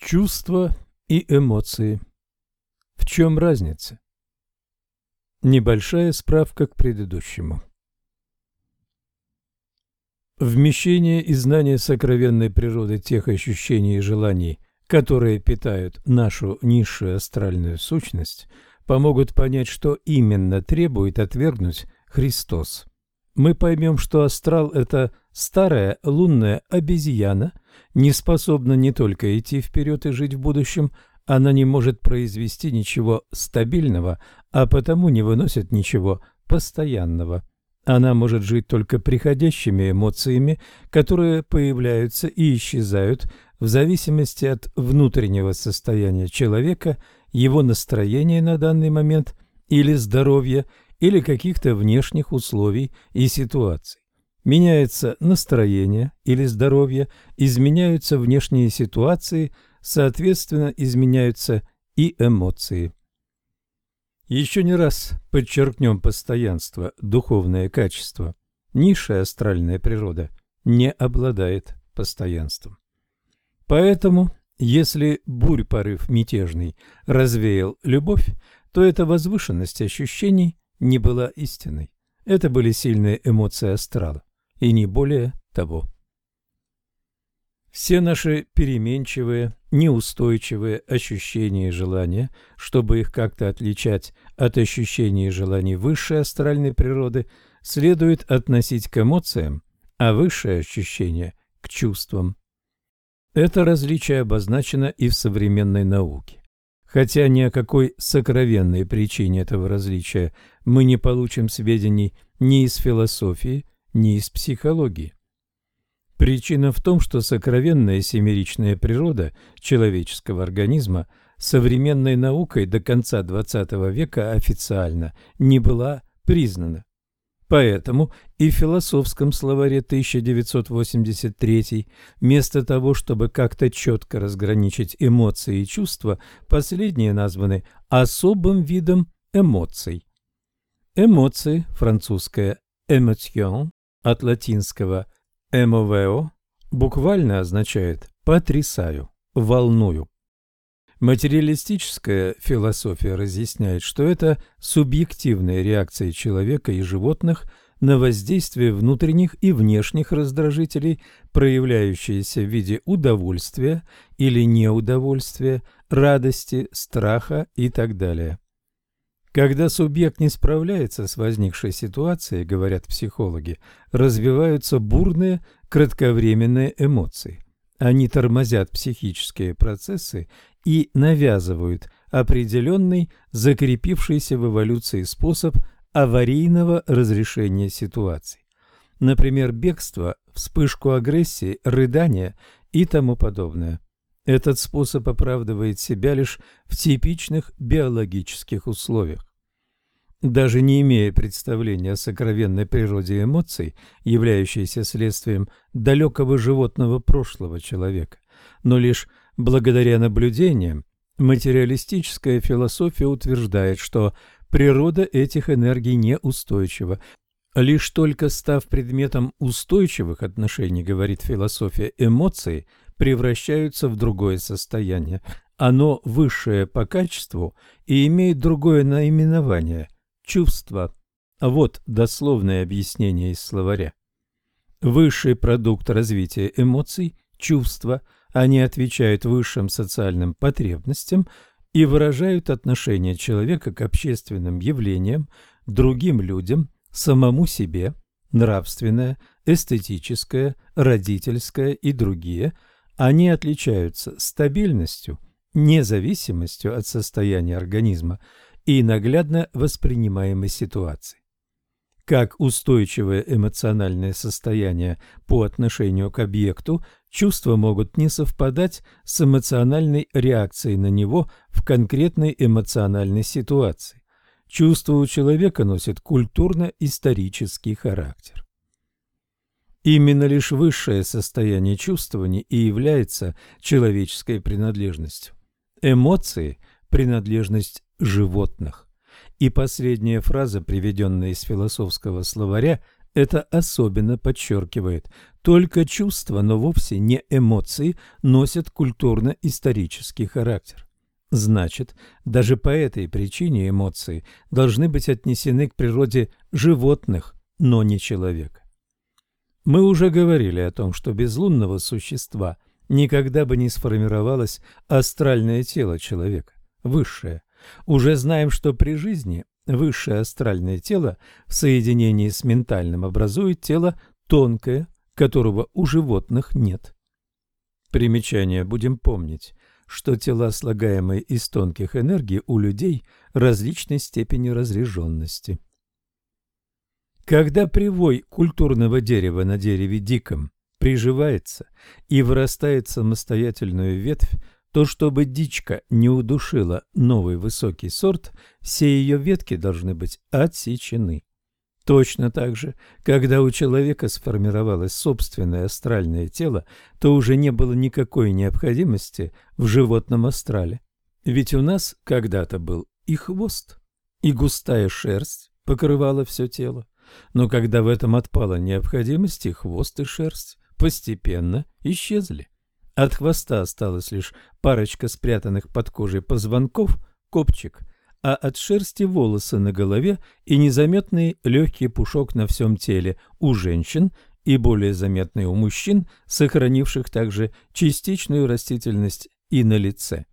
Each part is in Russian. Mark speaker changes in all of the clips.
Speaker 1: Чувства и эмоции. В чем разница? Небольшая справка к предыдущему. Вмещение и знание сокровенной природы тех ощущений и желаний, которые питают нашу низшую астральную сущность, помогут понять, что именно требует отвергнуть Христос. Мы поймем, что астрал – это старая лунная обезьяна, не способна не только идти вперед и жить в будущем, она не может произвести ничего стабильного, а потому не выносит ничего постоянного. Она может жить только приходящими эмоциями, которые появляются и исчезают в зависимости от внутреннего состояния человека, его настроения на данный момент или здоровья, или каких-то внешних условий и ситуаций. Меняется настроение или здоровье, изменяются внешние ситуации – соответственно, изменяются и эмоции. Еще не раз подчеркнем постоянство, духовное качество. Низшая астральная природа не обладает постоянством. Поэтому, если бурь-порыв мятежный развеял любовь, то эта возвышенность ощущений не была истиной. Это были сильные эмоции астрала, и не более того. Все наши переменчивые, неустойчивые ощущения и желания, чтобы их как-то отличать от ощущений и желаний высшей астральной природы, следует относить к эмоциям, а высшее ощущение – к чувствам. Это различие обозначено и в современной науке. Хотя ни о какой сокровенной причине этого различия мы не получим сведений ни из философии, ни из психологии. Причина в том, что сокровенная семеричная природа человеческого организма современной наукой до конца XX века официально не была признана. Поэтому и в философском словаре 1983 вместо того, чтобы как-то четко разграничить эмоции и чувства, последние названы особым видом эмоций. Эмоции, французское «émotion», от латинского – МОВО буквально означает «потрясаю», «волную». Материалистическая философия разъясняет, что это субъективные реакции человека и животных на воздействие внутренних и внешних раздражителей, проявляющиеся в виде удовольствия или неудовольствия, радости, страха и так далее. Когда субъект не справляется с возникшей ситуацией, говорят психологи, развиваются бурные кратковременные эмоции. Они тормозят психические процессы и навязывают определенный, закрепившийся в эволюции способ аварийного разрешения ситуаций. Например, бегство, вспышку агрессии, рыдание и тому подобное. Этот способ оправдывает себя лишь в типичных биологических условиях. Даже не имея представления о сокровенной природе эмоций, являющейся следствием далекого животного прошлого человека, но лишь благодаря наблюдениям, материалистическая философия утверждает, что природа этих энергий неустойчива. Лишь только став предметом устойчивых отношений, говорит философия, эмоции – превращаются в другое состояние. Оно высшее по качеству и имеет другое наименование – чувство. Вот дословное объяснение из словаря. Высший продукт развития эмоций – чувства. Они отвечают высшим социальным потребностям и выражают отношение человека к общественным явлениям, другим людям, самому себе, нравственное, эстетическое, родительское и другие – они отличаются стабильностью, независимостью от состояния организма и наглядно воспринимаемой ситуации. Как устойчивое эмоциональное состояние по отношению к объекту, чувства могут не совпадать с эмоциональной реакцией на него в конкретной эмоциональной ситуации. Чувство у человека носит культурно-исторический характер. Именно лишь высшее состояние чувствования и является человеческой принадлежностью. Эмоции – принадлежность животных. И последняя фраза, приведенная из философского словаря, это особенно подчеркивает. Только чувства, но вовсе не эмоции, носят культурно-исторический характер. Значит, даже по этой причине эмоции должны быть отнесены к природе животных, но не человека. Мы уже говорили о том, что без лунного существа никогда бы не сформировалось астральное тело человека, высшее. Уже знаем, что при жизни высшее астральное тело в соединении с ментальным образует тело тонкое, которого у животных нет. Примечание будем помнить что тела, слагаемые из тонких энергий, у людей различной степени разряженности. Когда привой культурного дерева на дереве диком приживается и вырастает самостоятельную ветвь, то чтобы дичка не удушила новый высокий сорт, все ее ветки должны быть отсечены. Точно так же, когда у человека сформировалось собственное астральное тело, то уже не было никакой необходимости в животном астрале. Ведь у нас когда-то был и хвост, и густая шерсть покрывала все тело. Но когда в этом отпала необходимость, и хвост, и шерсть постепенно исчезли. От хвоста осталась лишь парочка спрятанных под кожей позвонков, копчик – а от шерсти волосы на голове и незаметный легкий пушок на всем теле у женщин и более заметный у мужчин, сохранивших также частичную растительность и на лице.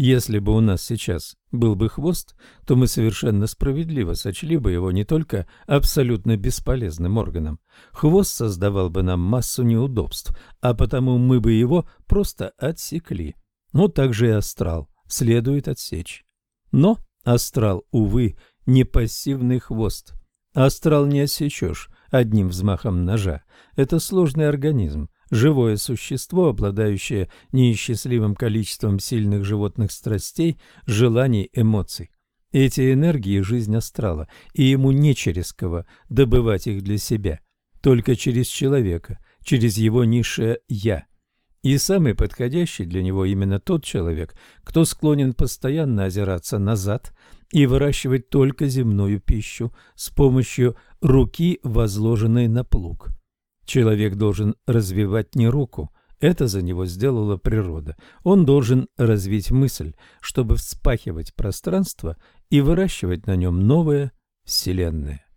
Speaker 1: Если бы у нас сейчас был бы хвост, то мы совершенно справедливо сочли бы его не только абсолютно бесполезным органом. Хвост создавал бы нам массу неудобств, а потому мы бы его просто отсекли. Ну, так же и астрал следует отсечь. Но астрал, увы, не пассивный хвост. Астрал не осечешь одним взмахом ножа. Это сложный организм, живое существо, обладающее неисчислимым количеством сильных животных страстей, желаний, эмоций. Эти энергии – жизнь астрала, и ему не через кого добывать их для себя, только через человека, через его низшее «я». И самый подходящий для него именно тот человек, кто склонен постоянно озираться назад и выращивать только земную пищу с помощью руки, возложенной на плуг. Человек должен развивать не руку, это за него сделала природа. Он должен развить мысль, чтобы вспахивать пространство и выращивать на нем новое Вселенное.